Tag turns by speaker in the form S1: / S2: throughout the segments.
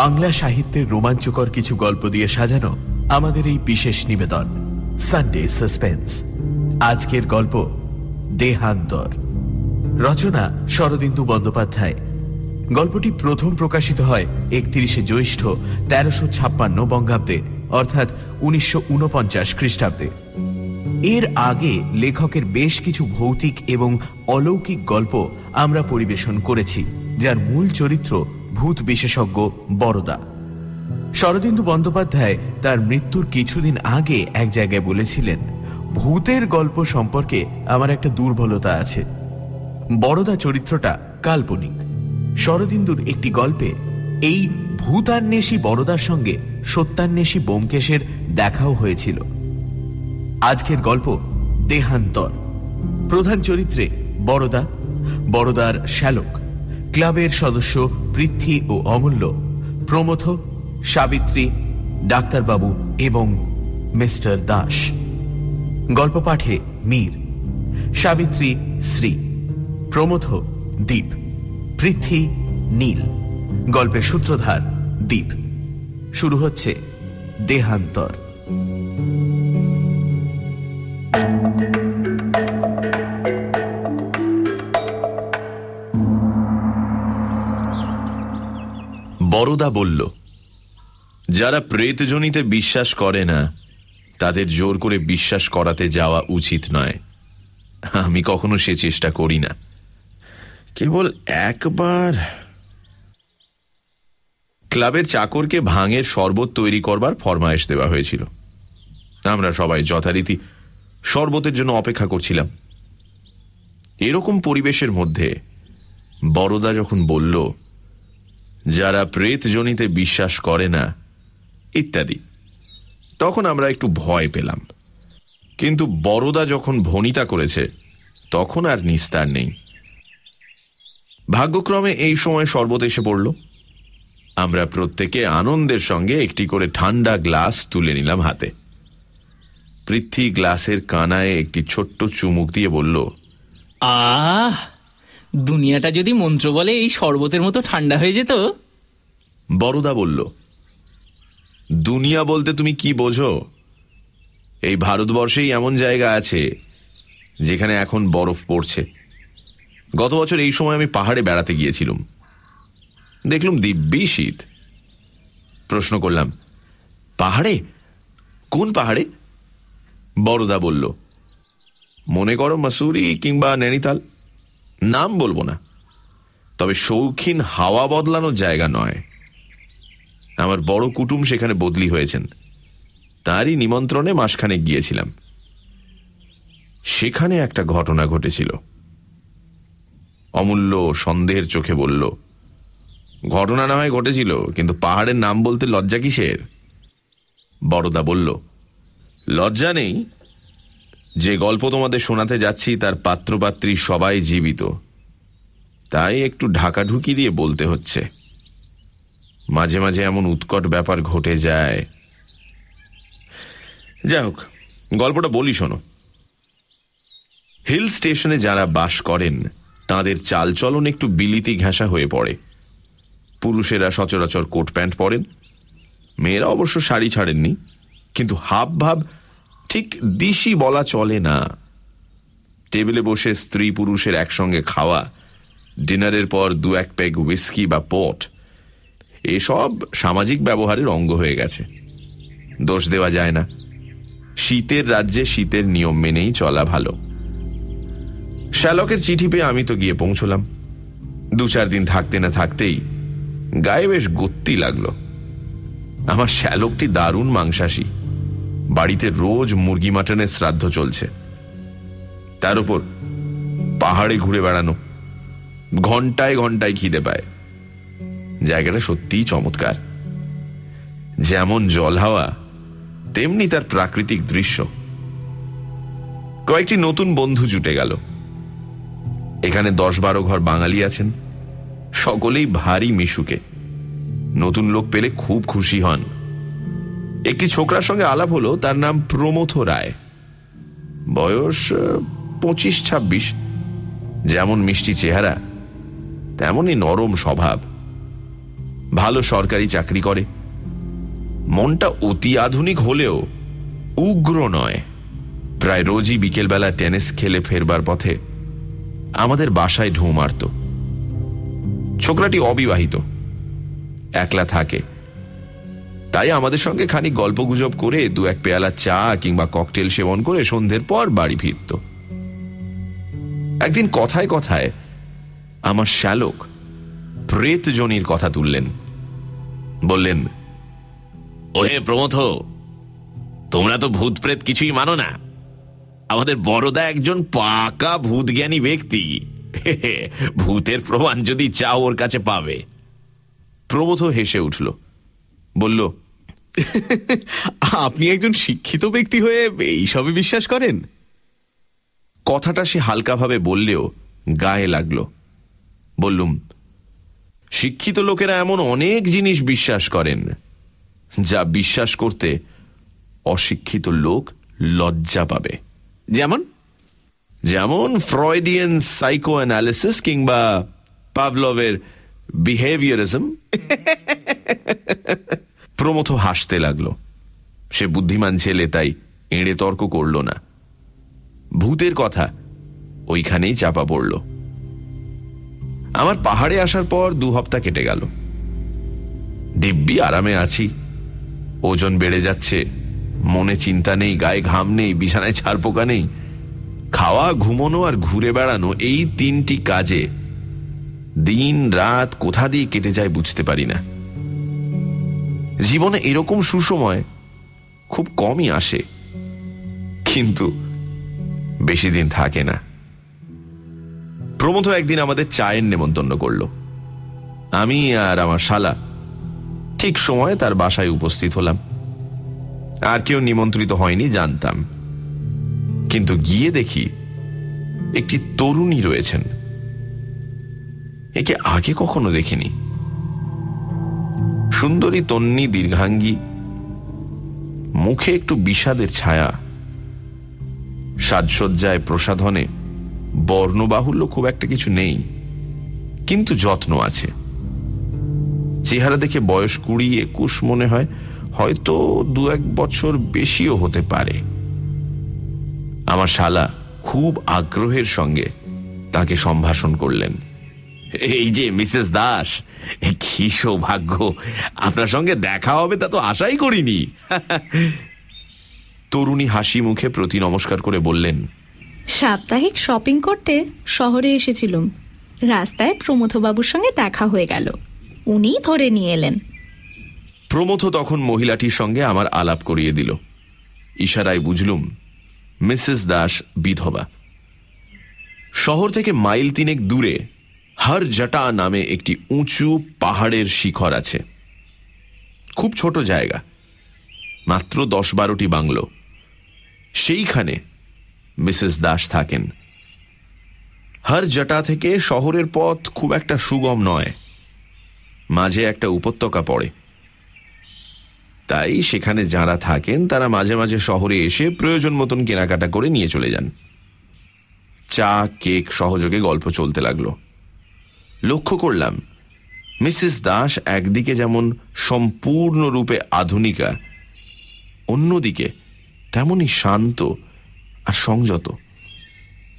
S1: বাংলা সাহিত্যের রোমাঞ্চকর কিছু গল্প দিয়ে সাজানো আমাদের এই বিশেষ নিবেদন সানডে সাসপেন্স আজকের গল্প, দেহান্তর। রচনা, শরদিন্দু বন্দ্যোপাধ্যায়। গল্পটি প্রথম প্রকাশিত হয় একত্রিশে জ্যৈষ্ঠ তেরোশো ছাপ্পান্ন বঙ্গাব্দে, অর্থাৎ উনিশশো উনপঞ্চাশ খ্রিস্টাব্দে। এর আগে লেখকের বেশ কিছু ভৌতিক এবং অলৌকিক গল্প আমরা পরিবেশন করেছি, যার মূল চরিত্র ভূত বিশেষজ্ঞ বড়দা শরদিন্দু বন্দ্যোপাধ্যায় তার মৃত্যুর কিছুদিন আগে এক জায়গায় বলেছিলেন, ভূতের গল্প সম্পর্কে আমার একটা দুর্বলতা আছে। বড়দা চরিত্রটা কাল্পনিক। শরদিন্দুর একটি গল্পে এই ভূতান্বেষী বড়দার সঙ্গে সত্যান্বেষী বোমকেশের দেখাও হয়েছিল। আজকের গল্প দেহান্তর। প্রধান চরিত্রে বড়দা বড়দার শ্যালক। ক্লাবের সদস্য পৃথ্বী ও অমূল্য, প্রমথ, সাবিত্রী, ডাক্তারবাবু এবং মিস্টার দাস। গল্প পাঠে মীর, সাবিত্রী শ্রী, প্রমথ দ্বীপ পৃথ্বী নীল, গল্পের সূত্রধার দ্বীপ শুরু হচ্ছে দেহান্তর।
S2: বড়দা বলল, যারা প্রেতজনিতে বিশ্বাস করে না, তাদের জোর করে বিশ্বাস করাতে যাওয়া উচিত নয়। আমি কখনো সে চেষ্টা করি না। কেবল একবার। ক্লাবের চাকরকে ভাঙের শরবত তৈরি করবার ফরমায়েশ দেওয়া হয়েছিল। আমরা সবাই যথারীতি শরবতের জন্য অপেক্ষা করছিলাম। এরকম পরিবেশের মধ্যে বড়দা যখন বলল যারা প্রেতজনিতে বিশ্বাস করে না, ইত্যাদি। তখন আমরা একটু ভয় পেলাম। কিন্তু বড়দা যখন ভনিতা করেছে, তখন আর নিস্তার নেই। ভাগ্যক্রমে এই সময় শরবত এসে পড়ল। আমরা প্রত্যেকে আনন্দের সঙ্গে একটি করে ঠান্ডা গ্লাস তুলে নিলাম হাতে। পৃথ্বী গ্লাসের কানায় একটি ছোট্ট চুমুক দিয়ে বলল,
S3: আহ! দুনিয়াটা যদি মন্ত্র বলে এই শরবতের মতো ঠান্ডা হয়ে যেত?
S2: বড়দা বলল, দুনিয়া বলতে তুমি কি বোঝো? এই ভারতবর্ষেই এমন জায়গা আছে যেখানে এখন বরফ পড়ছে। গত বছর এই সময় আমি পাহাড়ে বেড়াতে গিয়েছিলাম। দেখলুম দিব্যি শীত। প্রশ্ন করলাম, পাহাড়ে? কোন পাহাড়ে? বড়দা বলল, মনে করো মাসুরি কিংবা নৈনিতাল। নাম বলব না। তবে শৌখিন হাওয়া বদলানোর জায়গা নয়। আমার বড় কুটুম সেখানে বদলি হয়েছেন। তারই নিমন্ত্রণে মাসখানে গিয়েছিলাম। সেখানে একটা ঘটনা ঘটেছিল। অমূল্য সন্দেহের চোখে বলল, ঘটনা না হয় ঘটেছিল, কিন্তু পাহাড়ের নাম বলতে লজ্জা কিসের? বড়দা বলল, লজ্জা নেই যে গল্প তোমাদের শোনাতে যাচ্ছি, তার পাত্রপাত্রী সবাই জীবিত। তাই একটু ঢাকাঢুকি দিয়ে বলতে হচ্ছে। মাঝে মাঝে এমন উৎকট ব্যাপার ঘটে যায়। যাই হোক, গল্পটা বলি শোনো। হিল স্টেশনে যারা বাস করেন, তাদের চালচলন একটু বিলিতি ঘেঁষা হয়ে পড়ে। পুরুষেরা সচরাচর কোট প্যান্ট পরেন, মেয়েরা অবশ্য শাড়ি ছাড়েননি, কিন্তু হাব ভাব ঠিক দিশি বলা চলে না। টেবিলে বসে স্ত্রী পুরুষের একসঙ্গে খাওয়া, ডিনারের পর দু এক পেগ উইস্কি বা পট এসব সামাজিক ব্যবহারের অঙ্গ হয়ে গেছে। দোষ দেওয়া যায় না। শীতের রাজ্যে শীতের নিয়ম মেনেই চলা ভালো। শ্যালকের চিঠি পেয়ে আমি তো গিয়ে পৌঁছলাম। দু চার দিন থাকতে না থাকতেই গায়ে বেশ গত্তি লাগল। আমার শ্যালকটি দারুণ মাংসাশী। বাড়িতে রোজ মুরগি মাটনের শ্রাদ্ধ চলছে। তার উপর পাহাড়ে ঘুরে বেড়ানো, ঘন্টায় ঘন্টায় খিদে পায়। জায়গাটা সত্যিই চমৎকার। যেমন জল হাওয়া, তেমনি তার প্রাকৃতিক দৃশ্য। কয়েকটি নতুন বন্ধু জুটে গেল। এখানে দশ বারো ঘর বাঙালি আছেন। সকলেই ভারী মিশুকে। নতুন লোক পেলে খুব খুশি হন। একটি ছোকরার সঙ্গে আলাপ হলো, তার নাম প্রমথ রায়। বয়স পঁচিশ ছাব্বিশ। যেমন মিষ্টি চেহারা, তেমনই নরম স্বভাব। ভালো সরকারি চাকরি করে। মনটা অতি আধুনিক হলেও উগ্র নয়। প্রায় রোজই বিকেলবেলা টেনিস খেলে ফেরবার পথে আমাদের বাসায় ঢু মারত। ছোকরাটি অবিবাহিত, একলা থাকে। তাই আমাদের সঙ্গে খানিক গল্পগুজব করে দু এক পেয়ালা চা কিংবা ককটেল সেবন করে সন্ধ্যের পর বাড়ি ফিরত। একদিন কথায় কথায় আমার শ্যালক প্রেত জনির কথা তুললেন। বললেন ওহে প্রমথ তোমরা তো ভূত প্রেত কিছুই মানো না। আমাদের বড়দা একজন পাকা ভূতজ্ঞানী ব্যক্তি। ভূতের প্রমাণ যদি চাও ওর কাছে পাবে। প্রমথ হেসে উঠল বলল
S1: আপনি একজন শিক্ষিত ব্যক্তি হয়ে এইসবে বিশ্বাস করেন?
S2: কথাটা সে হালকাভাবে বললেও গায়ে লাগল। বললুম শিক্ষিত লোকেরা এমন অনেক জিনিস বিশ্বাস করেন যা বিশ্বাস করতে অশিক্ষিত লোক লজ্জা পাবে।
S1: যেমন?
S2: যেমন ফ্রয়েডিয়ান সাইকো অ্যানালিসিস কিংবা পাভলভের বিহেভিয়ারিজম। প্রমথ হাসতে লাগল। সে বুদ্ধিমান ছেলে, তাই এঁড়ে তর্ক করল না। ভূতের কথা ওইখানেই চাপা পড়ল। আমার পাহাড়ে আসার পর দু হপ্তা কেটে গেল। দিব্যি আরামে আছি। ওজন বেড়ে যাচ্ছে। মনে চিন্তা নেই, গায়ে ঘাম নেই, বিছানায় ছাড়পোকা নেই। খাওয়া, ঘুমোনো আর ঘুরে বেড়ানো এই তিনটি কাজে দিন রাত কোথা দিয়ে কেটে যায় বুঝতে পারি না। জীবনে এরকম সুসময় খুব কমই আসে। কিন্তু বেশি দিন থাকে না। প্রমথ একদিন আমাদের চায়ের নেমন্তন্ন করল। আমি আর আমার শালা ঠিক সময়ে তার বাসায় উপস্থিত হলাম। আর কেউ নিমন্ত্রিত হয়নি, জানতাম। কিন্তু গিয়ে দেখি একটি তরুণী রয়েছেন। একে আগে কখনো দেখিনি। সুন্দরী তন্নি দীর্ঘাঙ্গী। মুখে একটু বিষাদের ছায়া। সাজসজ্জায় প্রসাধনে বর্ণবাহুল্য খুব একটা কিছু নেই, কিন্তু যত্ন আছে। চেহারা দেখে বয়স কুড়ি, একুশ মনে হয়, হয়তো দু এক বছর বেশিও হতে পারে। আমার শালা খুব আগ্রহের সঙ্গে তাকে সম্ভাষণ করলেন। এই যে মিসেস দাস কি সৌভাগ্য। আপনার সঙ্গে দেখা হবে তা তো আশাই করিনি। তরুণী হাসি মুখে প্রতি নমস্কার করে বললেন
S4: সাপ্তাহিক শপিং করতে শহরে এসেছিলুম। রাস্তায় প্রমথবাবুর সঙ্গে দেখা হয়ে গেল। উনি ধরে নিয়ে এলেন।
S2: প্রমথ তখন মহিলাটির সঙ্গে আমার আলাপ করিয়ে দিল। ইশারায় বুঝলুম মিসেস দাস বিধবা। শহর থেকে মাইল তিনেক দূরে হর জটা নামে একটি উঁচু পাহাড়ের শিখর আছে। খুব ছোট জায়গা। মাত্র দশ বারোটি বাংলো। সেইখানে মিসেস দাস থাকেন। হর জটা থেকে শহরের পথ খুব একটা সুগম নয়। মাঝে একটা উপত্যকা পড়ে। তাই সেখানে যারা থাকেন, তারা মাঝে মাঝে শহরে এসে প্রয়োজন মতন কেনাকাটা করে নিয়ে চলে যান। চা, কেক, সহযোগে গল্প চলতে লাগল। লক্ষ্য করলাম, মিসেস দাস একদিকে যেমন সম্পূর্ণরূপে আধুনিকা, অন্যদিকে তেমনই শান্ত আর সংযত।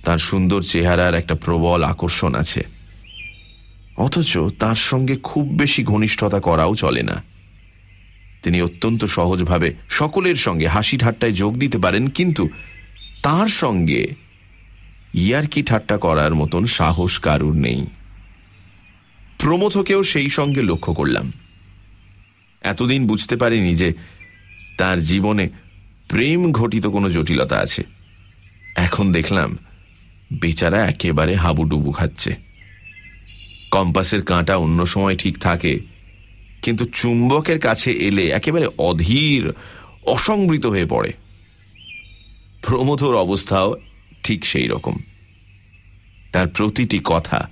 S2: তার সুন্দর চেহারার একটা প্রবল আকর্ষণ আছে। অথচ তার সঙ্গে খুব বেশি ঘনিষ্ঠতা করাও চলে না। তিনি অত্যন্ত সহজভাবে সকলের সঙ্গে হাসি ঠাট্টায় যোগ দিতে পারেন, কিন্তু তার সঙ্গে ইয়ারকি ঠাট্টা করার মতন সাহস কারুর নেই। প্রমথকেও সেই সঙ্গে লক্ষ্য করলাম। এতদিন বুঝতে পারিনি যে তার জীবনে প্রেম ঘটিত কোনো জটিলতা আছে। এখন দেখলাম বেচারা একেবারে হাবুডুবু খাচ্ছে। কম্পাসের কাঁটা অন্য সময় ঠিক থাকে, কিন্তু চুম্বকের কাছে এলে একেবারে অধীর, অসংবৃত হয়ে পড়ে। প্রমথর অবস্থাও ঠিক সেই রকম। তার প্রতিটি কথা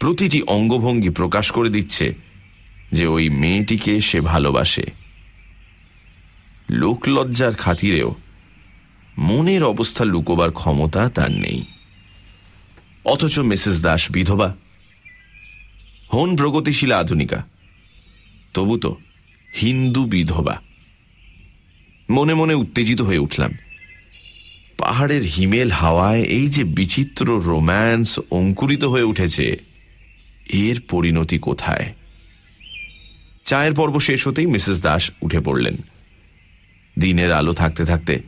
S2: প্রতিটি অঙ্গভঙ্গি প্রকাশ করে দিচ্ছে যে ওই মেয়েটিকে সে ভালোবাসে। লোকলজ্জার খাতিরেও মনের অবস্থা লুকোবার ক্ষমতা তার নেই। অথচ মিসেস দাস বিধবা, হন প্রগতিশীল আধুনিকা, তবু তো হিন্দু বিধবা। মনে মনে উত্তেজিত হয়ে উঠলাম। পাহাড়ের হিমেল হাওয়ায় এই যে বিচিত্র রোম্যান্স অঙ্কুরিত হয়ে উঠেছে এর পরিণতি কোথায়? চায়ের পর্ব শেষ হতেই মিসেস দাস উঠে পড়লেন। দিনের আলো থাকতে থাকতে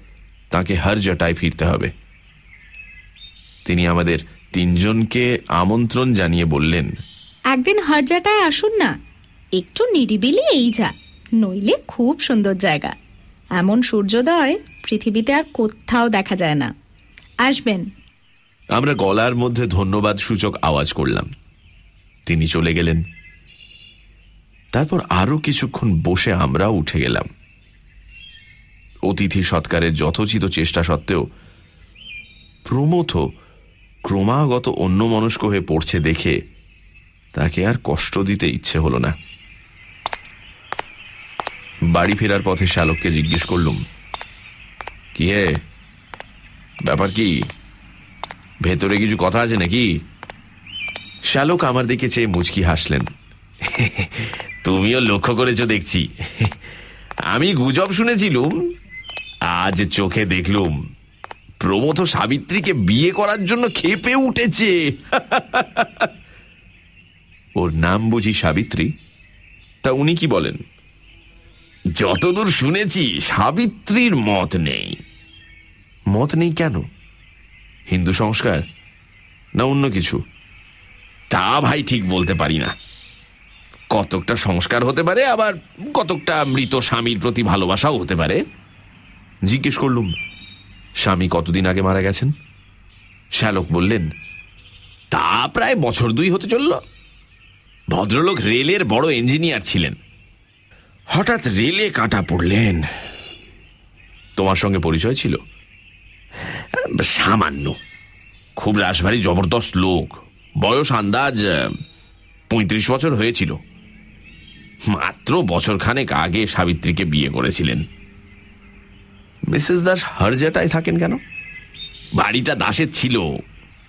S2: তাকে হর জটায় ফিরতে হবে। তিনি আমাদের তিনজনকে আমন্ত্রণ জানিয়ে বললেন
S4: একদিন হরজাটায় আসুন না একটু নিরিবিলি এই যা নইলে খুব সুন্দর জায়গা। এমন সূর্যোদয় পৃথিবীতে আর কোথাও দেখা যায় না। আসবেন।
S2: আমরা গলার মধ্যে ধন্যবাদ সূচক আওয়াজ করলাম। তিনি চলে গেলেন। তারপর আরও কিছুক্ষণ বসে আমরা উঠে গেলাম। অতিথি সৎকারের যথোচিত চেষ্টা সত্ত্বেও প্রমথ ক্রমাগত অন্যমনস্ক হয়ে পড়ছে দেখে তাকে আর কষ্ট দিতে ইচ্ছে হলো না। বাড়ি ফেরার পথে শ্যালককে জিজ্ঞেস করলুম, কি হে? ব্যাপার কি? ভেতরে কিছু কথা আছে নাকি? শ্যালক আমার দিকে চেয়ে মুচকি হাসলেন। তুমিও লক্ষ্য করেছ দেখছি। আমি গুজব শুনেছিলুম, আজ চোখে দেখলুম প্রমথ সাবিত্রীকে বিয়ে করার জন্য খেপে উঠেছে। ওর নাম বুঝি সাবিত্রী? তা উনি কি বলেন? যতদূর শুনেছি, সাবিত্রীর মত নেই। মত নেই কেন? হিন্দু সংস্কার? না অন্য কিছু? তা ভাই ঠিক বলতে পারি না। কতকটা সংস্কার হতে পারে, আবার কতকটা মৃত স্বামীর প্রতি ভালোবাসাও হতে পারে। জিজ্ঞেস করলুম, স্বামী কতদিন আগে মারা গেছেন? শ্যালক বললেন, তা প্রায় বছর দুই হতে চলল। ভদ্রলোক রেলের বড় ইঞ্জিনিয়ার ছিলেন। হঠাৎ রেলে কাটা পড়লেন। তোমার সঙ্গে পরিচয় ছিল? সামান্য। খুব রাসভারী জবরদস্ত লোক। বয়স আন্দাজ পঁয়ত্রিশ বছর হয়েছিল। মাত্র বছরখানেক আগে সাবিত্রীকে বিয়ে করেছিলেন। মিসেস দাস হরজাটায় থাকেন কেন? বাড়িটা দাসের ছিল।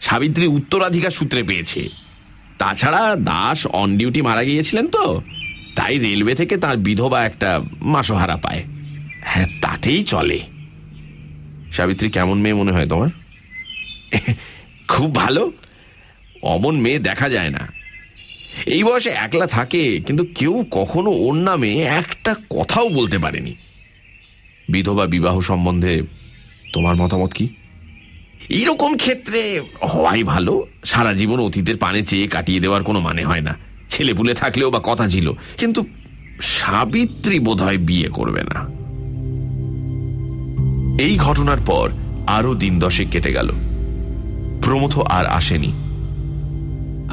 S2: সাবিত্রী উত্তরাধিকার সূত্রে পেয়েছে। তাছাড়া দাস অন ডিউটি মারা গিয়েছিলেন তো, তাই রেলওয়ে থেকে তার বিধবা একটা মাসোহারা পায়। হ্যাঁ তাতেই চলে। সাবিত্রী কেমন মেয়ে মনে হয় তোমার? খুব ভালো। অমন মেয়ে দেখা যায় না। এই বয়সে একলা থাকে, কিন্তু কেউ কখনো ওর নামে একটা কথাও বলতে পারেনি। বিধবা বিবাহ সম্বন্ধে তোমার মতামত কি? এইরকম ক্ষেত্রে হওয়াই ভালো। সারা জীবন অতীতের পানে চেয়ে কাটিয়ে দেওয়ার কোনো মানে হয় না। ছেলেপুলে থাকলেও বা কথা ছিল, কিন্তু সাবিত্রী বোধহয় বিয়ে করবে না। এই ঘটনার পর আরও দিন দশেক কেটে গেল। প্রমথ আর আসেনি।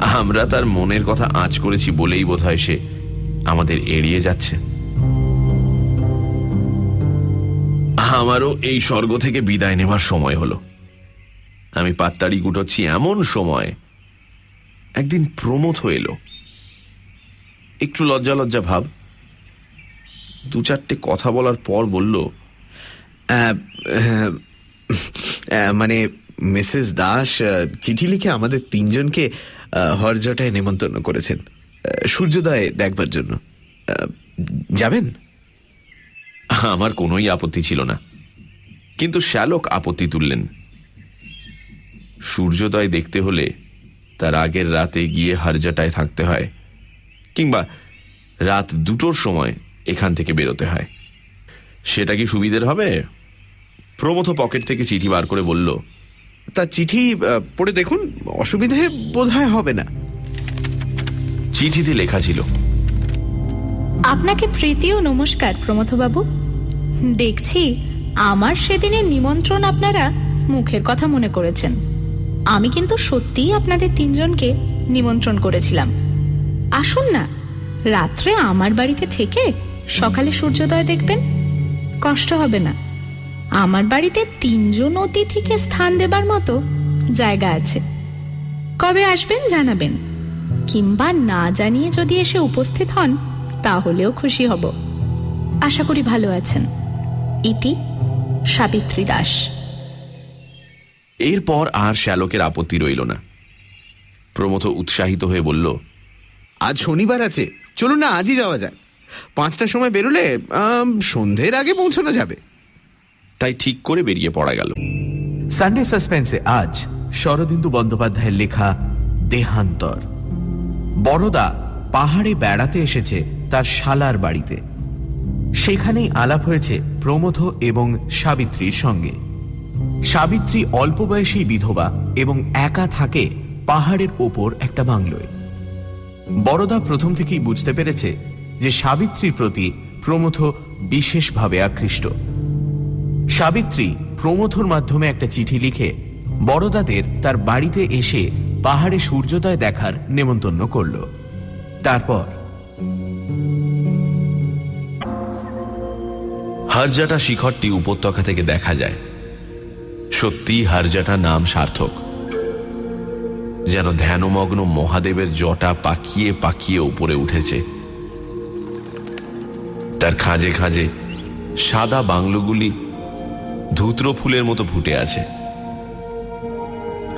S2: আমরা তার মনের কথা আঁচ করেছি বলেই বোধহয় সে আমাদের এড়িয়ে যাচ্ছে। আমারও এই স্বর্গ থেকে বিদায় নেওয়ার সময় হলো। আমি পাত্তাড়ি গুটোচ্ছি এমন সময় একদিন প্রমথ এলো। একটু লজ্জা লজ্জা ভাব। দু চারটে কথা বলার পর বলল
S1: মানে মিসেস দাস চিঠি লিখে আমাদের তিনজনকে হরজটায় নেমন্তন্ন করেছেন। সূর্যোদয় দেখবার জন্য। যাবেন?
S2: আমার কোনোই আপত্তি ছিল না। কিন্তু শ্যালক আপত্তি তুললেন। সূর্যোদয় দেখতে হলে তার আগের রাতে গিয়ে হারজাটায় থাকতে হয়, কিংবা রাত দুটোর সময় এখান থেকে বেরোতে হয়। সেটা কি সুবিধের হবে? প্রমথ পকেট থেকে চিঠি বার করে বলল
S1: তা চিঠি পড়ে দেখুন অসুবিধে বোধহয় হবে না।
S2: চিঠিতে লেখা ছিল।
S4: আপনাকে প্রীতি ও নমস্কার প্রমথবাবু। দেখছি আমার সেদিনের নিমন্ত্রণ আপনারা মুখের কথা মনে করেছেন। আমি কিন্তু সত্যিই আপনাদের তিনজনকে নিমন্ত্রণ করেছিলাম। আসুন না রাত্রে আমার বাড়িতে থেকে সকালে সূর্যোদয় দেখবেন। কষ্ট হবে না। আমার বাড়িতে তিনজন অতিথিকে স্থান দেবার মতো জায়গা আছে। কবে আসবেন জানাবেন। কিংবা না জানিয়ে যদি এসে উপস্থিত হন তাহলেও খুশি হব। আশা করি ভালো আছেন। ইতি সাবিত্রী দাস।
S2: এরপর আর শ্যালকের আপত্তি রইল না। প্রমথ উৎসাহিত হয়ে বলল
S1: আজ শনিবার আছে। চলুন না আজই যাওয়া যাক। পাঁচটার সময় বেরোলে সন্ধ্যের আগে পৌঁছানো যাবে।
S2: তাই ঠিক করে বেরিয়ে পড়া গেল।
S5: সানডে সাসপেন্সে আজ শরদিন্দু বন্দ্যোপাধ্যায়ের লেখা দেহান্তর। বড়দা পাহাড়ে বেড়াতে এসেছে তার শালার বাড়িতে। সেখানেই আলাপ হয়েছে প্রমথ এবং সাবিত্রীর সঙ্গে। সাবিত্রী অল্প বয়সী বিধবা এবং একা থাকে পাহাড়ের ওপর একটা বাংলোয়। বড়দা প্রথম থেকেই বুঝতে পেরেছে যে সাবিত্রীর প্রতি প্রমথ বিশেষভাবে আকৃষ্ট। সাবিত্রী প্রমথর মাধ্যমে একটা চিঠি লিখে বড়দাদের তার বাড়িতে এসে পাহাড়ে সূর্যোদয় দেখার নেমন্তন্ন করল। তারপর,
S2: হারজাটা শিখরটি উপত্যকা থেকে দেখা যায়। সত্যি হারজাটা নাম সার্থক। যেন ধ্যানমগ্ন মহাদেবের জটা পাকিয়ে পাকিয়ে উপরে উঠেছে। তার খাঁজে খাঁজে সাদা বাংলোগুলি ধূত্র ফুলের মতো ফুটে আছে।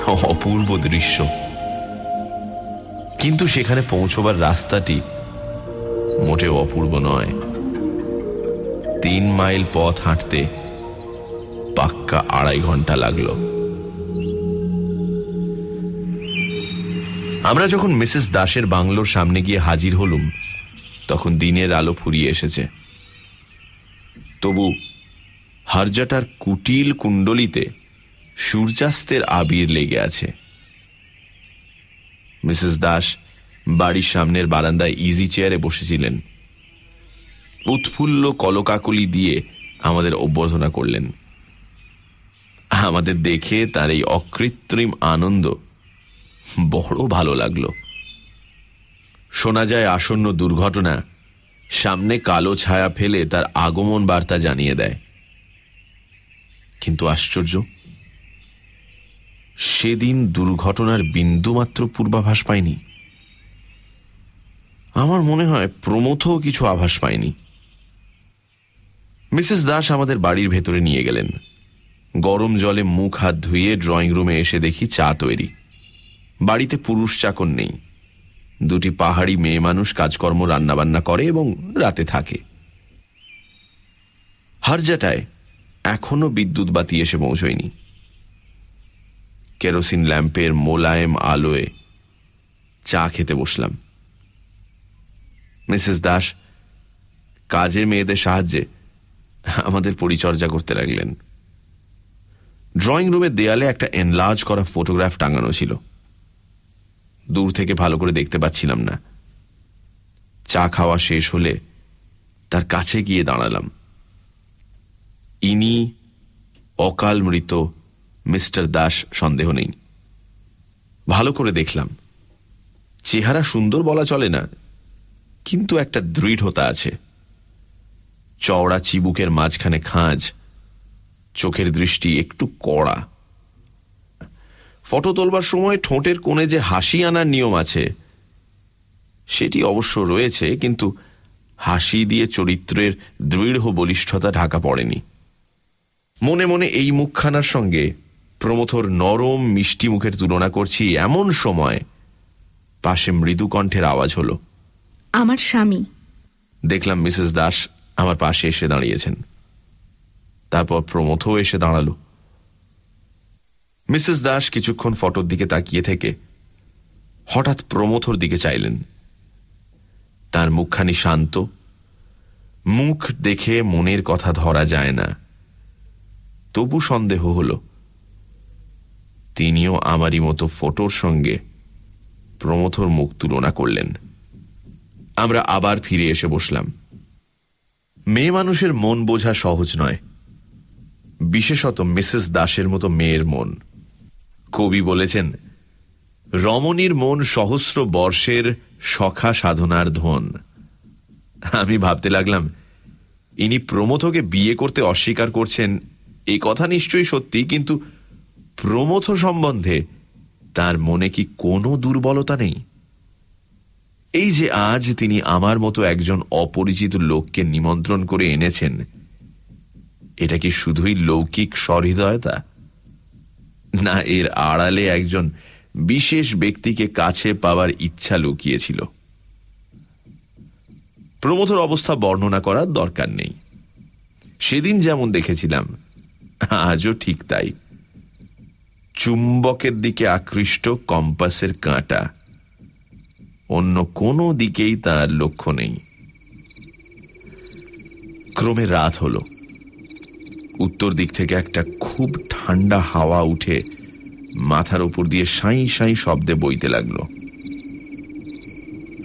S2: অপূর্ব দৃশ্য। কিন্তু সেখানে পৌঁছবার রাস্তাটি মোটেও অপূর্ব নয়। তিন মাইল পথ হাঁটতে পাক্কা আড়াই ঘণ্টা লাগল। আমরা যখন মিসেস দাসের বাংলোর সামনে গিয়ে হাজির হলুম, তখন দিনের আলো ফুরিয়ে এসেছে। তবু হারজাটার কুটিল কুণ্ডলিতে সূর্যাস্তের আবির লেগে আছে। মিসেস দাস বাড়ির সামনের বারান্দায় ইজি চেয়ারে বসেছিলেন। উৎফুল্ল কলকাকলি দিয়ে আমাদের অভ্যর্থনা করলেন। আমাদের দেখে তার এই অকৃত্রিম আনন্দ বড় ভালো লাগল। শোনা যায় আসন্ন দুর্ঘটনা সামনে কালো ছায়া ফেলে তার আগমন বার্তা জানিয়ে দেয়। কিন্তু আশ্চর্য। সেদিন দুর্ঘটনার বিন্দুমাত্র পূর্বাভাস পায়নি আমার মনে হয় প্রমথও কিছু আভাস পায়নি। মিসেস দাস আমাদের বাড়ির ভেতরে নিয়ে গেলেন। গরম জলে মুখ হাত ধুয়ে ড্রয়িং রুমে এসে দেখি চা তৈরি। বাড়িতে পুরুষ চাকর নেই। দুটি পাহাড়ি মেয়ে মানুষ কাজকর্ম, রান্নাবান্না করে এবং রাতে থাকে। হারজাটায় এখনও বিদ্যুৎ বাতি এসে পৌঁছয়নি। কেরোসিন ল্যাম্পের মোলায়েম আলোয় চা খেতে বসলাম। মিসেস দাস কাজের মেয়েদের সাহায্যে আমাদের পরিচর্যা করতে লাগলেন। ড্রয়িং রুমের দেয়ালে একটা এনলার্জ করা ফটোগ্রাফ টাঙানো ছিল। দূর থেকে ভালো করে দেখতে পাচ্ছিলাম না। চা খাওয়া শেষ হলে তার কাছে গিয়ে দাঁড়ালাম। ইনি অকাল মৃত মিস্টার দাস সন্দেহ নেই। ভালো করে দেখলাম। চেহারা সুন্দর বলা চলে না, কিন্তু একটা দৃঢ়তা আছে। চওড়া চিবুকের মাঝখানে খাঁজ, চোখের দৃষ্টি একটু কড়া। ফটো তোলবার সময় ঠোঁটের কোণে যে হাসি আনার নিয়ম আছে, সেটি অবশ্য রয়েছে, কিন্তু হাসি দিয়ে চরিত্রের দৃঢ় বলিষ্ঠতা ঢাকা পড়েনি। মনে মনে এই মুখখানার সঙ্গে প্রমথর নরম মিষ্টি মুখের তুলনা করছি এমন সময় পাশে মৃদু কণ্ঠের আওয়াজ হলো।
S4: আমার স্বামী।
S2: দেখলাম মিসেস দাস আমার পাশে এসে দাঁড়িয়েছেন। তারপর প্রমথও এসে দাঁড়াল। মিসেস দাস কিছুক্ষণ ফটোর দিকে তাকিয়ে থেকে হঠাৎ প্রমথর দিকে চাইলেন। তার মুখখানি শান্ত। মুখ দেখে মনের কথা ধরা যায় না। তবু সন্দেহ হল। তিনিও আমারই মতো ফটোর সঙ্গে প্রমথর মুখ তুলনা করলেন। আমরা আবার ফিরে এসে বসলাম। মেয়ে মানুষের মন বোঝা সহজ নয়। বিশেষত মিসেস দাসের মতো মেয়ের মন। কবি বলেছেন, রমণীর মন সহস্র বর্ষের সখা সাধনার ধন। আমি ভাবতে লাগলাম, ইনি প্রমথকে বিয়ে করতে অস্বীকার করছেন এই কথা নিশ্চয়ই সত্যি, কিন্তু প্রমথ সম্বন্ধে তার মনে কি কোনো দুর্বলতা নেই? এই যে আজ তিনি আমার মতো একজন অপরিচিত লোককে নিমন্ত্রণ করে এনেছেন, এটা কি শুধুই লৌকিক সহৃদয়তা? না, এর আড়ালে একজন বিশেষ ব্যক্তিকে কাছে পাওয়ার ইচ্ছা লুকিয়েছিল। প্রমথর অবস্থা বর্ণনা করার দরকার নেই। সেদিন যেমন দেখেছিলাম আজও ঠিক তাই। চুম্বকের দিকে আকৃষ্ট কম্পাসের কাঁটা। অন্য কোনো দিকেই তার লক্ষ্য নেই। ক্রমে রাত হল। উত্তর দিক থেকে একটা খুব ঠান্ডা হাওয়া উঠে মাথার উপর দিয়ে সাঁই সাঁই শব্দে বইতে লাগল।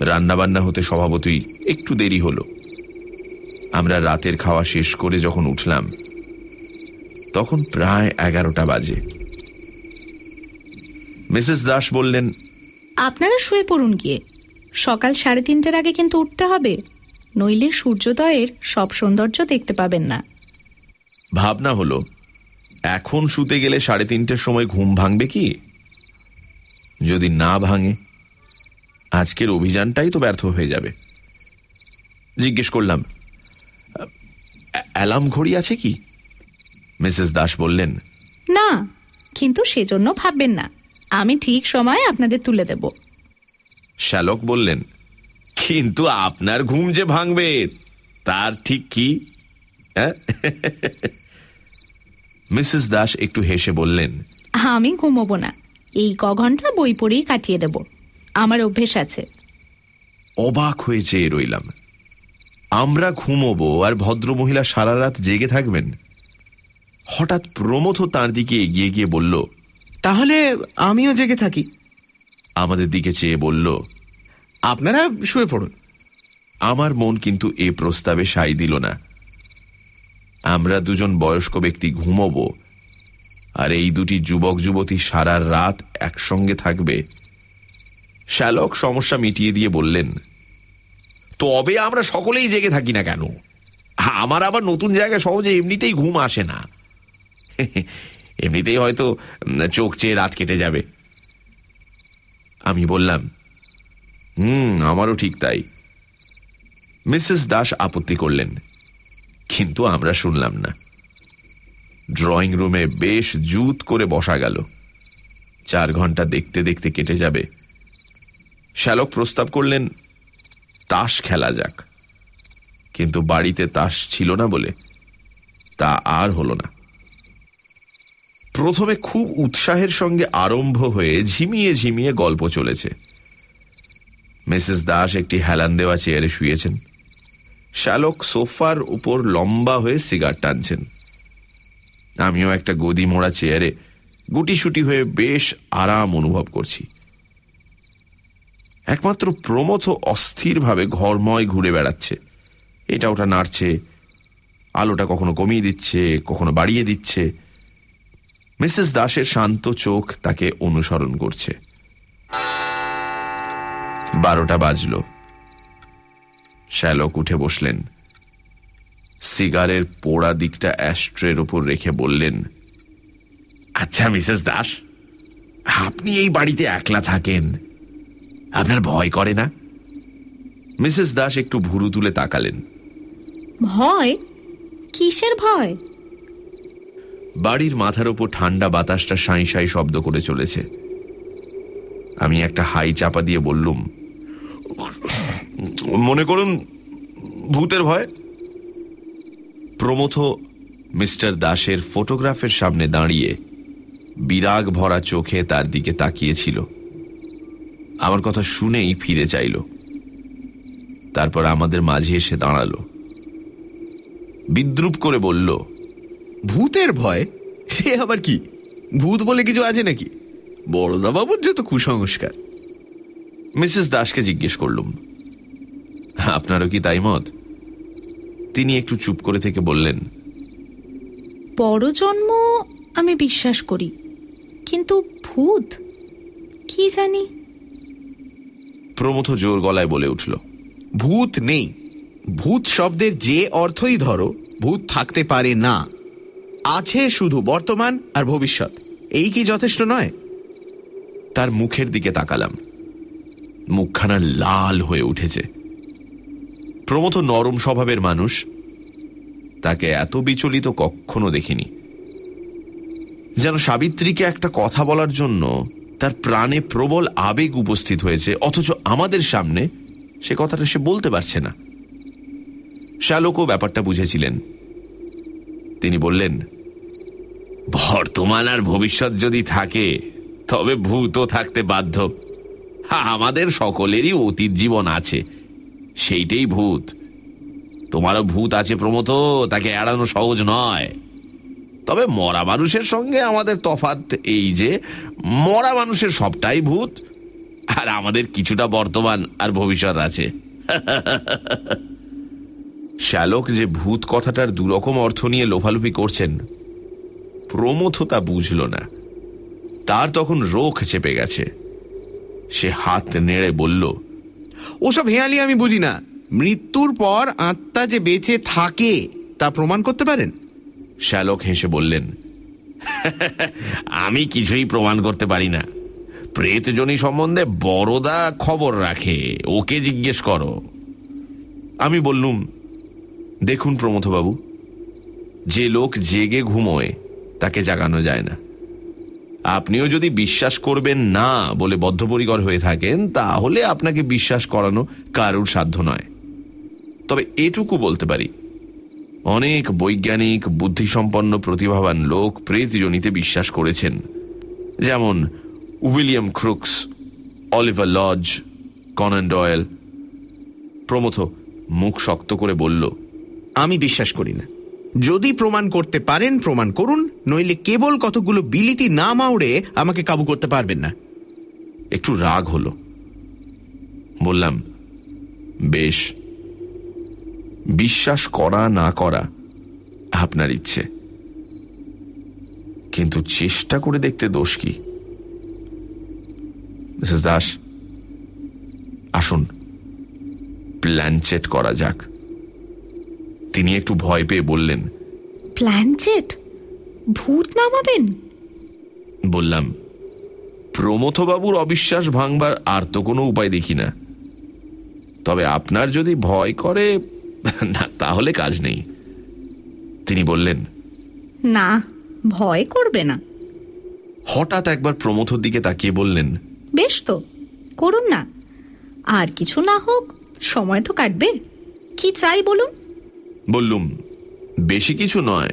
S2: রান্নাবান্না হতে স্বভাবতই একটু দেরি হলো। আমরা রাতের খাওয়া শেষ করে যখন উঠলাম তখন প্রায় এগারোটা বাজে। মিসেস দাস বললেন
S4: আপনারা শুয়ে পড়ুন গিয়ে। সকাল সাড়ে তিনটের আগে কিন্তু উঠতে হবে। নইলে সূর্যোদয়ের সব সৌন্দর্য দেখতে পাবেন না।
S2: ভাবনা হলো এখন শুতে গেলে সাড়ে তিনটের সময় ঘুম ভাঙবে কি? যদি না ভাঙে আজকের অভিযানটাই তো ব্যর্থ হয়ে যাবে। জিজ্ঞেস করলাম অ্যালার্ম ঘড়ি আছে কি? মিসেস দাস বললেন
S4: না কিন্তু সেজন্য ভাববেন না। আমি ঠিক সময়ে আপনাদের তুলে দেব।
S2: শ্যালক বললেন কিন্তু আপনার ঘুম যে ভাঙবে তার ঠিক কি? হ্যাঁ? মিসেস দাস একটু হেসে বললেন
S4: আমি ঘুমোবো না। এই ক ঘণ্টা বই পড়েই কাটিয়ে দেব। আমার অভ্যেস আছে।
S2: অবাক হয়ে চেয়ে রইলাম। আমরা ঘুমোবো আর ভদ্রমহিলা সারা রাত জেগে থাকবেন? হঠাৎ প্রমথ তার দিকে এগিয়ে গিয়ে বলল
S1: তাহলে আমিও জেগে থাকি।
S2: আমাদের দিকে চেয়ে বলল
S1: আপনারা শুয়ে পড়ুন।
S2: আমার মন কিন্তু এ প্রস্তাবে সাই দিল না। আমরা দুজন বয়স্ক ব্যক্তি ঘুমোবো আর এই দুটি যুবক যুবতী সারা রাত একসঙ্গে থাকবে। শ্যালক সমস্যা মিটিয়ে দিয়ে বললেন তবে আমরা সকলেই জেগে থাকি না কেন? আমার আবার নতুন জায়গায় সহজে এমনিতেই ঘুম আসে না। এমনিতেই হয়তো চোখ চেয়ে রাত কেটে যাবে। আমি বললাম, হুম, আমারও ঠিক তাই। মিসেস দাস আপত্তি করলেন, কিন্তু আমরা শুনলাম না। ড্রয়িং রুমে বেশ জুত করে বসা গেল। চার ঘণ্টা দেখতে দেখতে কেটে যাবে। শ্যালক প্রস্তাব করলেন, তাস খেলা যাক। কিন্তু বাড়িতে তাস ছিল না বলে, তা আর হলো না। প্রথমে খুব উৎসাহের সঙ্গে আরম্ভ হয়ে ঝিমিয়ে ঝিমিয়ে গল্প চলেছে। মিসেস দাস একটি হেলান দেওয়া চেয়ারে শুয়েছেন। শ্যালক সোফার উপর লম্বা হয়ে সিগার টানছেন। আমিও একটা গদি মোড়া চেয়ারে গুটিসুটি হয়ে বেশ আরাম অনুভব করছি। একমাত্র প্রমথ অস্থিরভাবে ঘরময় ঘুরে বেড়াচ্ছে। এটা ওটা নাড়ছে, আলোটা কখনো কমিয়ে দিচ্ছে, কখনো বাড়িয়ে দিচ্ছে। মিসেস দাসের শান্ত চোখ তাকে অনুসরণ করছে। বারোটা বাজল। শ্যালক উঠে বসলেন। সিগারের পোড়া দিকটা অ্যাস্ট্রের উপর রেখে বললেন আচ্ছা মিসেস দাস, আপনি এই বাড়িতে একলা থাকেন। আপনার ভয় করে না? মিসেস দাস একটু ভুরু তুলে তাকালেন।
S4: ভয়? কিসের ভয়?
S2: বাড়ির মাথার ওপর ঠান্ডা বাতাসটা সাঁই সাঁই শব্দ করে চলেছে। আমি একটা হাই চাপা দিয়ে বললুম, মনে করুন, ভূতের ভয়? প্রমথ মিস্টার দাসের ফটোগ্রাফের সামনে দাঁড়িয়ে বিরাগ ভরা চোখে তার দিকে তাকিয়েছিল। আমার কথা শুনেই ফিরে চাইল। তারপর আমাদের মাঝে এসে দাঁড়াল। বিদ্রুপ করে বলল
S1: ভূতের ভয়? সে আবার কি? ভূত বলে কিছু আছে নাকি? বড়দা বাবুর তো কুসংস্কার।
S2: মিসেস দাসকে জিজ্ঞেস করলুম। আপনারও কি তাই মত? তিনি একটু চুপ করে থেকে বললেন
S4: পরজন্ম আমি বিশ্বাস করি কিন্তু ভূত কি জানি?
S2: প্রমথ জোর গলায় বলে উঠল
S1: ভূত নেই। ভূত শব্দের যে অর্থই ধরো ভূত থাকতে পারে না। আছে শুধু বর্তমান আর ভবিষ্যৎ। এই কি যথেষ্ট নয়?
S2: তার মুখের দিকে তাকালাম। মুখখানা লাল হয়ে উঠেছে। প্রমথ নরম স্বভাবের মানুষ। তাকে এত বিচলিত কখনো দেখিনি। যেন সাবিত্রীকে একটা কথা বলার জন্য তার প্রাণে প্রবল আবেগ উপস্থিত হয়েছে, অথচ আমাদের সামনে সে কথাটা সে বলতে পারছে না। শ্যালকও ব্যাপারটা বুঝেছিলেন। তিনি বললেন বর্তমান আর ভবিষ্যৎ যদি থাকে, তবে ভূতও থাকতে বাধ্য। আমাদের সকলেরই অতীত জীবন আছে। সেইটাই ভূত। তোমারও ভূত আছে প্রমত তাকে এড়ানো সহজ নয়। তবে মরা মানুষের সঙ্গে আমাদের তফাৎ এই যে, মরা মানুষের সবটাই ভূত, আর আমাদের কিছুটা বর্তমান আর ভবিষ্যৎ আছে। শ্যালক যে ভূত কথাটার দুরকম অর্থ নিয়ে লোফালুপি করছেন প্রমথ তা বুঝল না। তার তখন রোখ চেপে গেছে। সে হাত নেড়ে বলল
S1: ওসব হেয়ালি আমি বুঝি না। মৃত্যুর পর আত্মা যে বেঁচে থাকে তা প্রমাণ করতে পারেন?
S2: শ্যালক হেসে বললেন আমি কিছুই প্রমাণ করতে পারি না। প্রেতজনী সম্বন্ধে বড়দা খবর রাখে ওকে জিজ্ঞেস করো। আমি বললুম দেখুন প্রমথবাবু যে লোক জেগে ঘুমোয় তাকে জাগানো যায় না। আপনিও যদি বিশ্বাস করবেন না বলে বদ্ধপরিকর হয়ে থাকেন, তাহলে আপনাকে বিশ্বাস করানো কারুর সাধ্য নয়। তবে এটুকু বলতে পারি, অনেক বৈজ্ঞানিক, বুদ্ধিসম্পন্ন, প্রতিভাবান লোক প্রেতজনিতে বিশ্বাস করেছেন। যেমন William Crookes, Oliver Lodge, Conan Doyle. Pramatha মুখ শক্ত করে বলল,
S1: আমি বিশ্বাস করি না। যদি প্রমাণ করতে পারেন, প্রমাণ করুন, নইলে কেবল কতগুলো বিলিতি না মাউড়ে আমাকে কাবু করতে পারবেন না।
S2: একটু রাগ হলো। বললাম, বেশ, বিশ্বাস করা না করা আপনার ইচ্ছে। কিন্তু চেষ্টা করে দেখতে দোষ কি? দাস, আসুন, প্ল্যানচেট করা যাক। তিনি একটু ভয় পেয়ে বললেন
S4: প্ল্যানচেট ভূত নামাবেন?
S2: বললাম প্রমথবাবুর অবিশ্বাস ভাঙবার আর তো কোনো উপায় দেখি না। তবে আপনার যদি ভয় করে না তাহলে কাজ নেই। তিনি বললেন
S4: না ভয় করবে না।
S2: হঠাৎ একবার প্রমথর দিকে তাকিয়ে বললেন
S4: বেশ তো করুন না। আর কিছু না হোক সময় তো কাটবে। কি চাই বলুন?
S2: বললুম, বেশি কিছু নয়।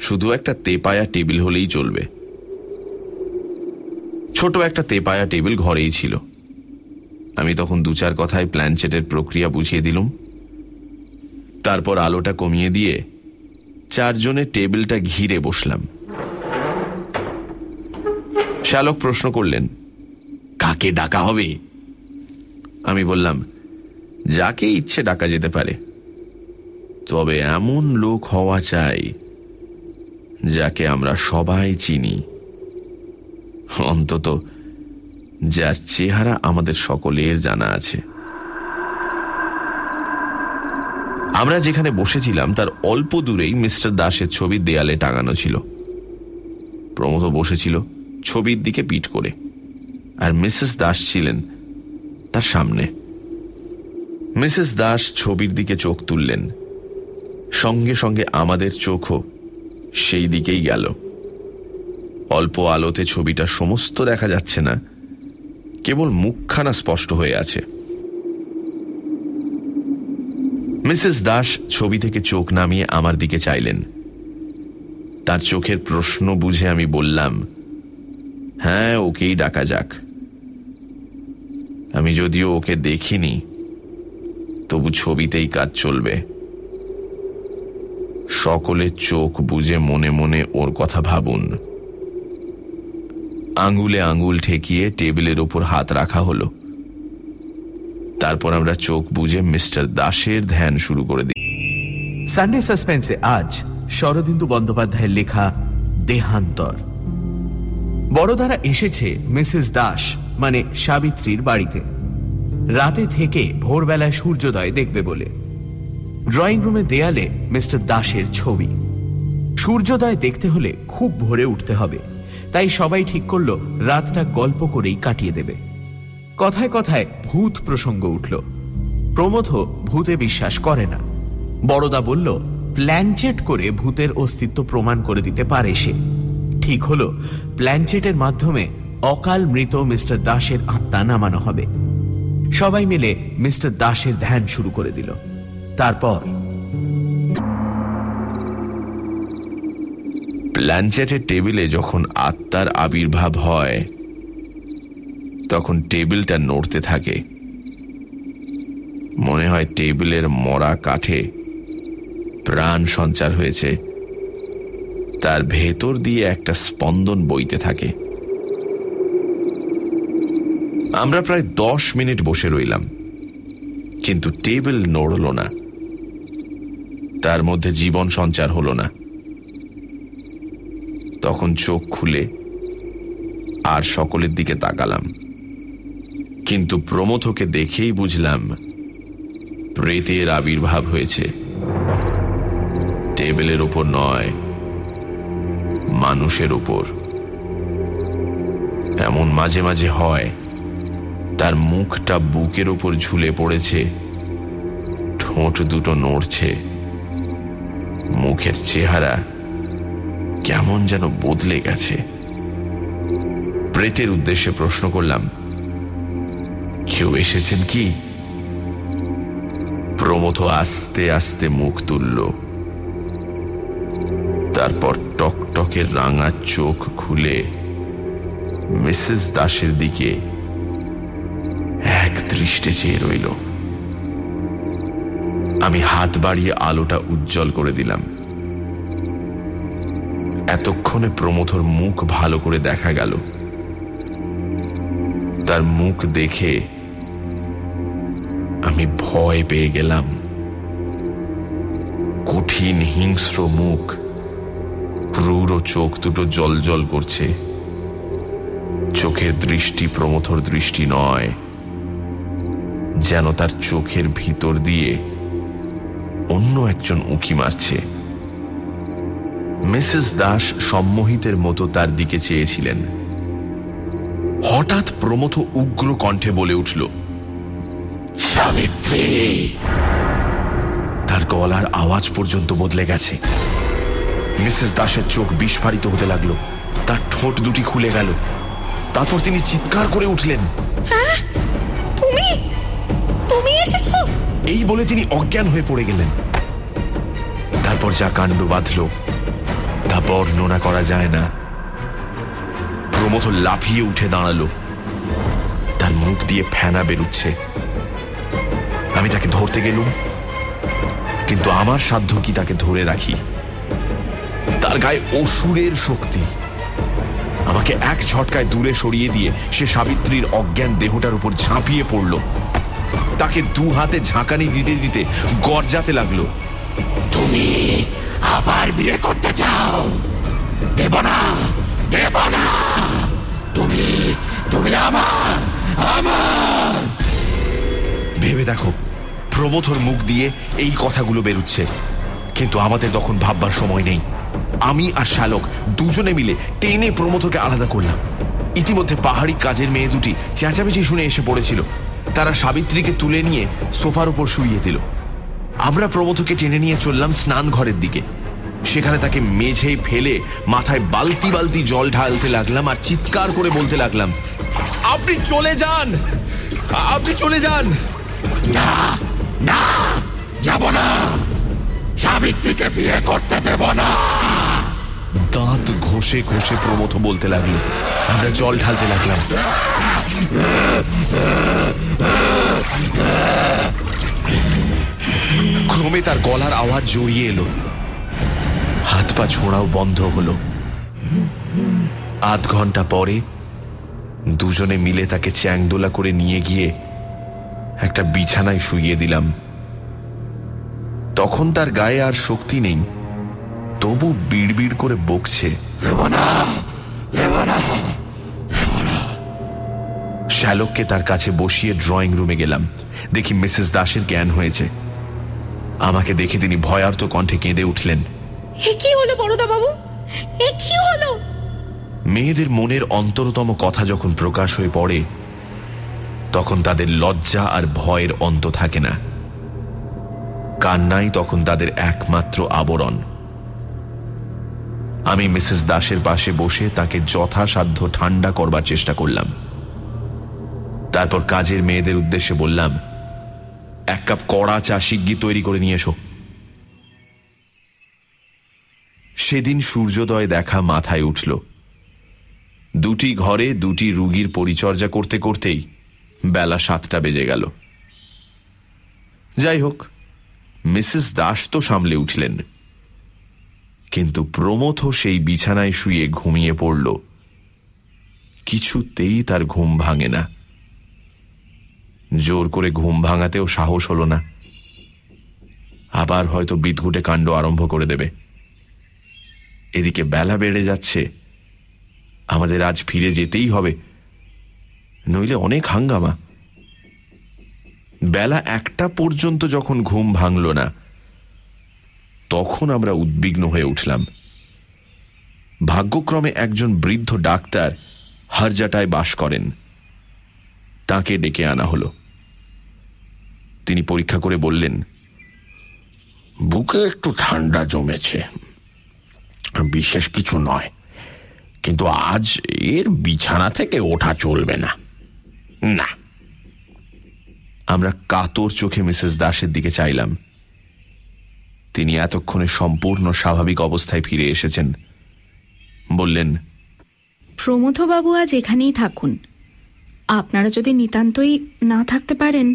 S2: শুধু একটা তেপায়া টেবিল হলেই চলবে। ছোট একটা তেপায়া টেবিল ঘরেই ছিল। আমি তখন দু চার কথায় প্ল্যানচেটের প্রক্রিয়া বুঝিয়ে দিলুম। তারপর আলোটা কমিয়ে দিয়ে চারজনে টেবিলটা ঘিরে বসলাম। শ্যালক প্রশ্ন করলেন, কাকে ডাকা হবে? আমি বললাম যাকে ইচ্ছে ডাকা যেতে পারে। তবে এমন লোক হওয়া চাই যাকে আমরা সবাই চিনি। অন্তত যার চেহারা আমাদের সকলের জানা আছে। আমরা যেখানে বসেছিলাম, তার অল্প দূরেই মিস্টার দাসের ছবি দেয়ালে টাঙানো ছিল। প্রমোদ বসেছিল ছবির দিকে পিট করে। আর মিসেস দাস ছিলেন তার সামনে। মিসেস দাস ছবির দিকে চোখ তুললেন। সঙ্গে সঙ্গে আমাদের চোখও সেই দিকেই গেল। অল্প আলোতে ছবিটা সমস্ত দেখা যাচ্ছে না, কেবল মুখখানা স্পষ্ট হয়ে আছে। মিসেস দাস ছবি থেকে চোখ নামিয়ে আমার দিকে চাইলেন। তার চোখের প্রশ্ন বুঝে আমি বললাম হ্যাঁ ওকেই ডাকা যাক। আমি যদিও ওকে দেখিনি, তবু ছবিতেই কাজ চলবে। সকলের চোখ বুঝে মনে মনে ওর কথা ভাবুন। আঙ্গুলে আঙ্গুল ঠেকিয়ে টেবিলের ওপর হাত রাখা হলো। তারপর আমরা চোখ বুঝে মিস্টার দাসের ধ্যান শুরু করে দিই।
S5: সানডে সাসপেন্সে আজ শরদিন্দু বন্দ্যোপাধ্যায়ের লেখা দেহান্তর। বড়দারা এসেছে মিসেস দাস মানে সাবিত্রীর বাড়িতে। রাতে থেকে ভোরবেলায় সূর্যোদয় দেখবে বলে। ড্রয়িং রুমের দেয়ালে মিস্টার দাসের ছবি। সূর্যোদয় দেখতে হলে খুব ভোরে উঠতে হবে। তাই সবাই ঠিক করল, রাতটা গল্প করেই কাটিয়ে দেবে। কথায় কথায় ভূত প্রসঙ্গ উঠল। প্রমথ ভূতে বিশ্বাস করে না। বড়দা বলল প্ল্যানচেট করে ভূতের অস্তিত্ব প্রমাণ করে দিতে পারে সে। ঠিক হলো প্ল্যানচেটের মাধ্যমে অকাল মৃত মিস্টার দাসের আত্মা নামানো হবে। সবাই মিলে মিস্টার দাসের ধ্যান শুরু করে দিল। তারপর?
S2: প্ল্যানচেটের টেবিলে যখন আত্মার আবির্ভাব হয়, তখন টেবিলটা নড়তে থাকে। মনে হয় টেবিলের মরা কাঠে প্রাণ সঞ্চার হয়েছে। তার ভেতর দিয়ে একটা স্পন্দন বইতে থাকে। আমরা প্রায় দশ মিনিট বসে রইলাম, কিন্তু টেবিল নড়ল না। তার মধ্যে জীবন সঞ্চার হলো না। তখন চোখ খুলে আর সকলের দিকে তাকালাম। কিন্তু প্রমথকে দেখেই বুঝলাম, প্রেতের আবির্ভাব হয়েছে। টেবিলের ওপর নয়, মানুষের ওপর। এমন মাঝে মাঝে হয়, তার মুখটা বুকের ওপর ঝুলে পড়েছে, ঠোঁট দুটো নড়ছে। মুখের চেহারা কেমন যেন বদলে গেছে। প্রেতের উদ্দেশ্যে প্রশ্ন করলাম, কেউ এসেছেন কি? প্রমথ আস্তে আস্তে মুখ তুলল। তারপর টকটকের রাঙা চোখ খুলে মিসেস দাসের দিকে এক দৃষ্টে চেয়ে রইল। আমি হাত বাড়িয়ে আলোটা উজ্জ্বল করে দিলাম। এতক্ষণে প্রমথর মুখ ভালো করে দেখা গেল। তার মুখ দেখে আমি ভয় পেয়ে গেলাম। কঠিন হিংস্র মুখ, ক্রূর চোখ দুটো জল জল করছে। চোখের দৃষ্টি প্রমথর দৃষ্টি নয়, যেন তার চোখের ভিতর দিয়ে অন্য একজন উঁকি মারছে। মিসেস দাস সম্মোহিতের মতো তার দিকে চেয়েছিলেন। হঠাৎ প্রমথ উগ্র কণ্ঠে বলে উঠল তার গলার আওয়াজ পর্যন্ত বদলে গেছে। মিসেস দাসের চোখ বিস্ফারিত হতে লাগল। তার ঠোঁট দুটি খুলে গেল। তারপর তিনি চিৎকার করে উঠলেন
S4: তুমি? তুমি এসেছ?
S2: এই বলে তিনি অজ্ঞান হয়ে পড়ে গেলেন। তারপর যা কাণ্ড বাঁধল, তা বর্ণনা করা যায় না। প্রমথ লাফিয়ে উঠে দাঁড়াল। তার মুখ দিয়ে ফেনা বেরুচ্ছে। আমি তাকে ধরতে গেলুম, কিন্তু আমার সাধ্য কি তাকে ধরে রাখি? তার গায়ে অসুরের শক্তি। আমাকে এক ঝটকায় দূরে সরিয়ে দিয়ে সে সাবিত্রীর অজ্ঞান দেহটার উপর ঝাঁপিয়ে পড়ল। তাকে দু হাতে ঝাঁকানি দিতে দিতে গরজাতে লাগল। তুমি আবার বিয়ে করতে চাও? দেব না দেব না। তুমি তুমি আমার আমার। ভেবে দেখো প্রমথর মুখ দিয়ে এই কথাগুলো বেরুচ্ছে। কিন্তু আমাদের তখন ভাববার সময় নেই। আমি আর শ্যালক দুজনে মিলে টেনে প্রমথকে আলাদা করলাম। ইতিমধ্যে পাহাড়ি কাজের মেয়ে দুটি চেঁচামেচি শুনে এসে পড়েছিল। তারা সাবিত্রীকে তুলে নিয়ে সোফার উপর শুইয়ে দিল। আমরা প্রমথকে টেনে নিয়ে চললাম স্নান ঘরের দিকে। সেখানে তাকে মেঝেই ফেলে মাথায় বালতি বালতি জল ঢালতে লাগলাম আর চিৎকার করে বলতে লাগলাম আপনি চলে যান! আপনি চলে যান! না না যাব না! সাবিত্রীকে বিয়ে করতে দেব না! দাঁত ঘষে ঘষে প্রমথ বলতে লাগল। আমরা জল ঢালতে লাগলাম। ক্রমে তার গলার আওয়াজ জড়িয়ে এলো। হাত পা ছোঁড়াও বন্ধ হলো। আধ ঘণ্টা পরে দুজনে মিলে তাকে চ্যাংদোলা করে নিয়ে গিয়ে একটা বিছানায় শুইয়ে দিলাম। তখন তার গায়ে আর শক্তি নেই, তবু বিড়বিড় করে বকছে। শ্যালককে তার কাছে বসিয়ে ড্রয়িং রুমে গেলাম। দেখি মিসেস দাসের জ্ঞান হয়েছে। আমাকে দেখে তিনি ভয়ার্ত কণ্ঠে কেঁদে উঠলেন।
S4: কি হলো বাবু কি হলো?
S2: মেয়েদের মনের অন্তরতম কথা যখন প্রকাশ হয়ে পড়ে তখন তাদের লজ্জা আর ভয়ের অন্ত থাকে না। কান্নাই তখন তাদের একমাত্র আবরণ। আমি মিসেস দাসের পাশে বসে তাকে যথাসাধ্য ঠান্ডা করবার চেষ্টা করলাম। তারপর কাজের মেয়েদের উদ্দেশ্যে বললাম, এক কাপ কড়া চা শিগগির তৈরি করে নিয়ে এসো। সেদিন সূর্যোদয় দেখা মাথায় উঠল। দুটি ঘরে দুটি রুগীর পরিচর্যা করতে করতেই বেলা সাতটা বেজে গেল। যাই হোক, মিসেস দাস তো সামলে উঠলেন। কিন্তু প্রমথ সেই বিছানায় শুয়ে ঘুমিয়ে পড়ল। কিছুতেই তার ঘুম ভাঙে না। জোর করে ঘুম ভাঙাতেও সাহস হল না। আবার হয়তো বিদঘুটে কাণ্ড আরম্ভ করে দেবে। এদিকে বেলা বেড়ে যাচ্ছে। আমাদের আজ ফিরে যেতেই হবে। নইলে অনেক হাঙ্গামা। বেলা একটা পর্যন্ত যখন ঘুম ভাঙল না, তখন আমরা উদ্বিগ্ন হয়ে উঠলাম। ভাগ্যক্রমে একজন বৃদ্ধ ডাক্তার হারজাটায় বাস করেন। তাকে ডেকে আনা হলো। তিনি পরীক্ষা করে বললেন,
S6: বুকে একটু ঠান্ডা জমেছে। বিশেষ কিছু নয়, কিন্তু আজ এর বিছানা থেকে ওঠা চলবে না। না।
S2: আমরা কাতর চোখে মিসেস দাসের দিকে চাইলাম। তিনি এতক্ষণে সম্পূর্ণ স্বাভাবিক অবস্থায় ফিরে এসেছেন। বললেন
S4: প্রমথবাবু আজ এখানেই থাকুন। আপনারা যদি নিতান্তই না থাকতে পারেন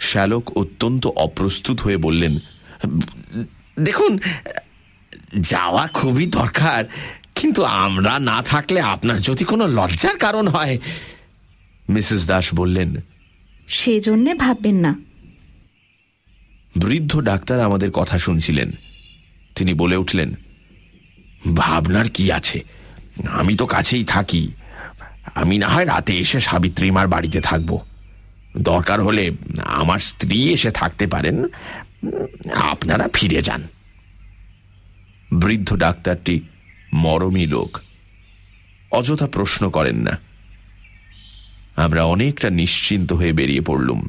S2: শ্যালক অত্যন্ত অপ্রস্তুত হয়ে বললেন
S6: দেখুন যাওয়া খুবই দরকার কিন্তু আমরা না থাকলে আপনার যদি কোনো লজ্জার কারণ হয়।
S2: মিসেস দাস বললেন
S4: সেজন্যে ভাববেন না।
S2: বৃদ্ধ ডাক্তার আমাদের কথা শুনছিলেন। তিনি বলে উঠলেন
S6: ভাবনার কি আছে? আমি তো কাছেই থাকি। আমি না হয় রাতে এসে সাবিত্রী মার বাড়িতে থাকব। দরকার হলে আমার স্ত্রী এসে থাকতে পারেন। আপনারা ফিরে যান।
S2: বৃদ্ধ ডাক্তারটি মরমী লোক। অযথা প্রশ্ন করেন না। আমরা অনেকটা নিশ্চিন্ত হয়ে বেরিয়ে পড়লুম।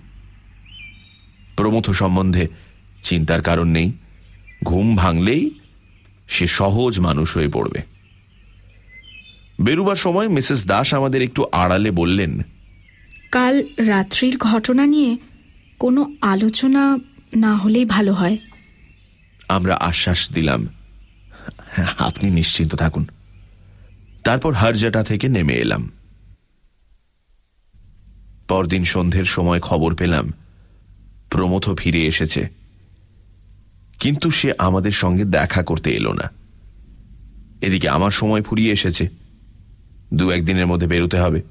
S2: প্রমথ সম্বন্ধে চিন্তার কারণ নেই। ঘুম ভাঙলেই সে সহজ মানুষ হয়ে পড়বে। বেরুবার সময় মিসেস দাস আমাদের একটু আড়ালে বললেন
S4: কাল রাত্রির ঘটনা নিয়ে কোনো আলোচনা না হলেই ভালো হয়।
S2: আমরা আশ্বাস দিলাম। আপনি নিশ্চিন্ত থাকুন। তারপর হারজাটা থেকে নেমে এলাম। পরদিন সন্ধ্যের সময় খবর পেলাম প্রমথ ফিরে এসেছে। কিন্তু সে আমাদের সঙ্গে দেখা করতে এলো না। এদিকে আমার সময় ফুরিয়ে এসেছে। দু একদিনের মধ্যে বেরোতে হবে।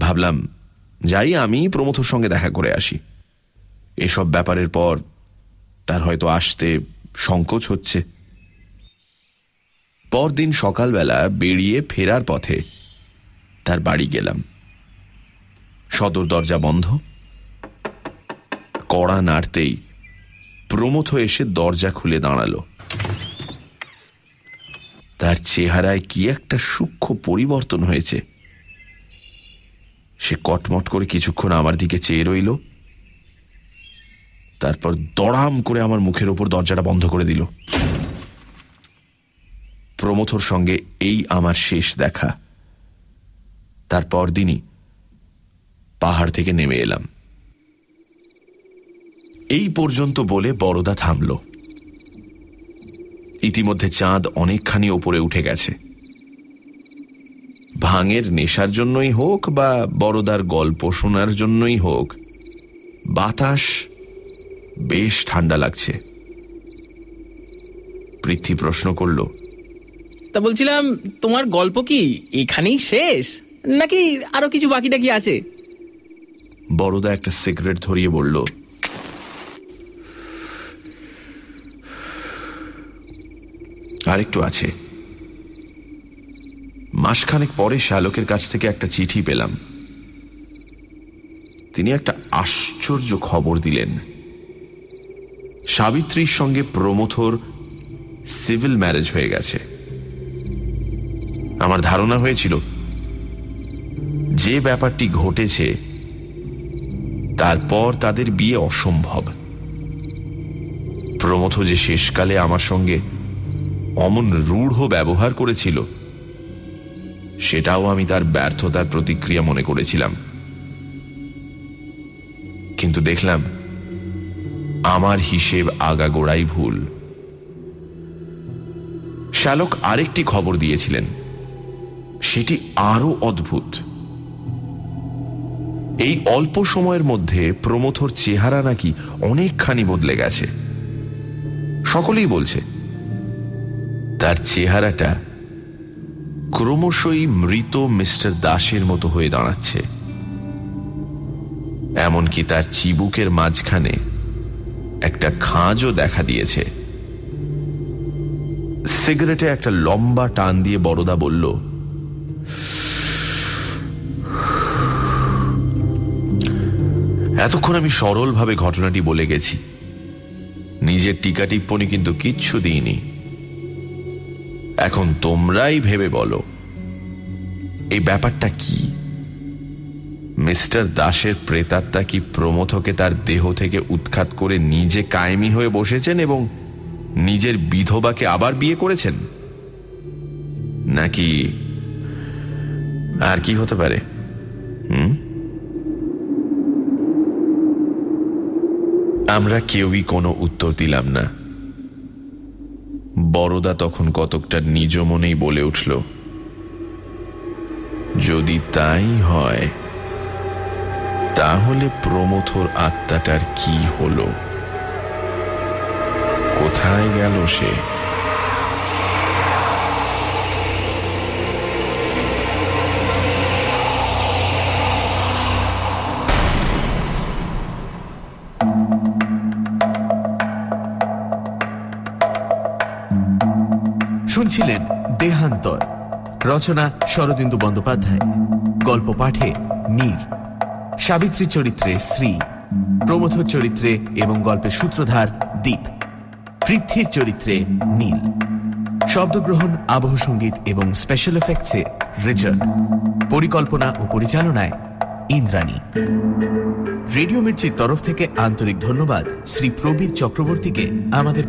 S2: ভাবলাম যাই, আমি প্রমথর সঙ্গে দেখা করে আসি। এসব ব্যাপারের পর তার হয়তো আসতে সংকোচ হচ্ছে। পরদিন সকালবেলা বেরিয়ে ফেরার পথে তার বাড়ি গেলাম। সদর দরজা বন্ধ। কড়া নাড়তেই প্রমথ এসে দরজা খুলে দাঁড়াল। তার চেহারায় কি একটা সূক্ষ্ম পরিবর্তন হয়েছে। সে কটমট করে কিছুক্ষণ আমার দিকে চেয়ে রইল। তারপর দড়াম করে আমার মুখের ওপর দরজাটা বন্ধ করে দিল। প্রমথর সঙ্গে এই আমার শেষ দেখা। তারপর দিনই পাহাড় থেকে নেমে এলাম। এই পর্যন্ত বলে বড়দা থামল। ইতিমধ্যে চাঁদ অনেকখানি ওপরে উঠে গেছে। ভাঙের নেশার জন্যই হোক বা বড়দার গল্প শোনার জন্যই হোক বাতাস বেশ ঠান্ডা লাগছে। পৃথ্বী প্রশ্ন করল
S3: তা বলছিলাম তোমার গল্প কি এখানেই শেষ? নাকি আরও কিছু বাকি টাকি আছে?
S2: বড়দা একটা সিগারেট ধরিয়ে বলল আরেকটু আছে। মাসখানেক পরে শ্যালকের কাছ থেকে একটা চিঠি পেলাম। তিনি একটা আশ্চর্য খবর দিলেন। সাবিত্রীর সঙ্গে প্রমথর সিভিল ম্যারেজ হয়ে গেছে। আমার ধারণা হয়েছিল, যে ব্যাপারটি ঘটেছে, তারপর তাদের বিয়ে অসম্ভব। প্রমথ যে শেষকালে আমার সঙ্গে অমন রূঢ় ব্যবহার করেছিল সেটাও আমি তার ব্যর্থতার প্রতিক্রিয়া মনে করেছিলাম। কিন্তু দেখলাম, আমার হিসেব আগাগোড়াই ভুল। শ্যালক আরেকটি খবর দিয়েছিলেন। সেটি আরও অদ্ভুত। এই অল্প সময়ের মধ্যে প্রমথর চেহারা নাকি অনেকখানি বদলে গেছে। সকলেই বলছে, তার চেহারাটা ক্রমশই মৃত মিস্টার দাসের মতো হয়ে দাঁড়াচ্ছে। এমনকি তার চিবুকের মাঝখানে একটা খাঁজও দেখা দিয়েছে। সিগারেটে একটা লম্বা টান দিয়ে বড়দা বলল, এতক্ষণ আমি সরলভাবে ঘটনাটি বলে গেছি। নিজের টিকা টিপ্পনি কিন্তু কিচ্ছু দিইনি। এখন তোমরাই ভেবে বলো, এই ব্যাপারটা কি? মিস্টার দাসের প্রেতাত্মা কি প্রমথকে তার দেহ থেকে উৎখাত করে নিজে কায়েমি হয়ে বসেছেন এবং নিজের বিধবাকে আবার বিয়ে করেছেন? নাকি আর কি হতে পারে? হুম? আমরা কেউই কোনো উত্তর দিলাম না। বড়দা তখন কতকটা নিজ মনেই বলে উঠল, যদি তাই হয়, তাহলে প্রমথর আত্মাটার কি হলো? কোথায় গেল সে?
S1: শুনছিলেন দেহান্তর। রচনা শরদিন্দু বন্দ্যোপাধ্যায়। গল্প পাঠে মীর সাবিত্রী চরিত্রে শ্রী। প্রমথর চরিত্রে এবং গল্পের সূত্রধার দীপ। পৃথ্বীর চরিত্রে নীল। শব্দগ্রহণ, আবহ সংগীত এবং স্পেশাল এফেক্টসে রিচার্ড। পরিকল্পনা ও পরিচালনায় ইন্দ্রাণী। রেডিও মির্চির তরফ থেকে আন্তরিক ধন্যবাদ শ্রী প্রবীর চক্রবর্তীকে আমাদের